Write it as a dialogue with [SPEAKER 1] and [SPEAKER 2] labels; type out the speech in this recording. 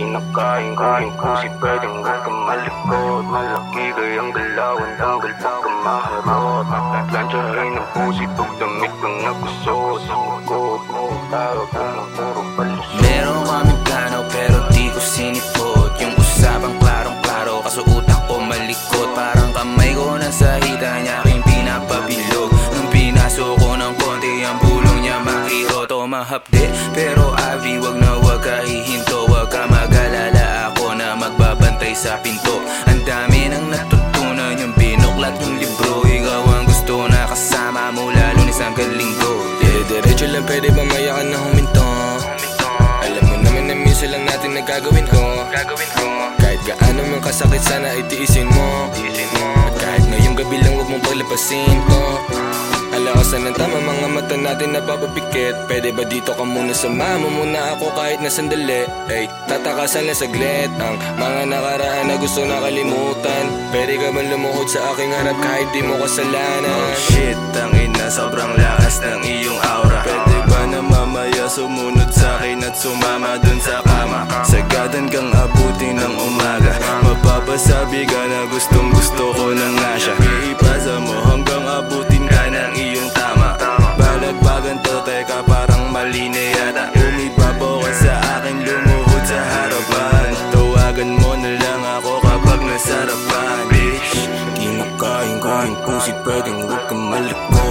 [SPEAKER 1] kinakain ko yung pusi Pwedeng huwag kang malikot Malaki kayang galawan Tanggal pag ka maharot Planchahin ang pusi Pag damit kang nagusot Hugot mo Taro kung ng puro palusot.
[SPEAKER 2] Meron kaming plano pero di ko sinipot. Yung usapang klarong-klaro Kaso utak ko malikot. Parang kamay ko nasa hita niya aking pinapabilog. Nung pinasok ko ng konti Ang bulong niya makirot. O mahapde Pero Avi wag na wag ka magbabantay sa pinto. Ang dami nang natutunan Yung binuklat yung libro. Ikaw ang gusto na kasama mula lunes hanggang linggo.
[SPEAKER 3] Yeah, diretso lang pwede ba mayakan na huminto? Alam mo naman na minsan lang natin nagagawin ko.
[SPEAKER 2] Gagawin ko.
[SPEAKER 3] Kahit gaano man kasakit sana itiisin mo. At kahit ngayong gabi lang huwag mong paglapasin ko Alakasan ng tama mga mata natin napapapikit. Pwede ba dito ka muna? Sama mo muna ako kahit na sandali. Ay, tatakasan lang saglit Ang mga nakaraan na gusto nakalimutan. Pwede ka man lumuhod sa aking harap kahit di mo kasalanan?
[SPEAKER 4] Oh shit, ang ina sobrang lakas ng iyong aura. Pwede ba na mamaya sumunod sa akin at sumama dun sa kama? Sagadan kang abuti ng umaga. Mapapasabi ka na gustong gusto ko na mali na yata ah. Umibabo ka sa akin, lumuhod sa harapan. Tawagan mo na lang ako kapag nasarapan. Bitch, di makain-kain kung si pwedeng huwag kang malikot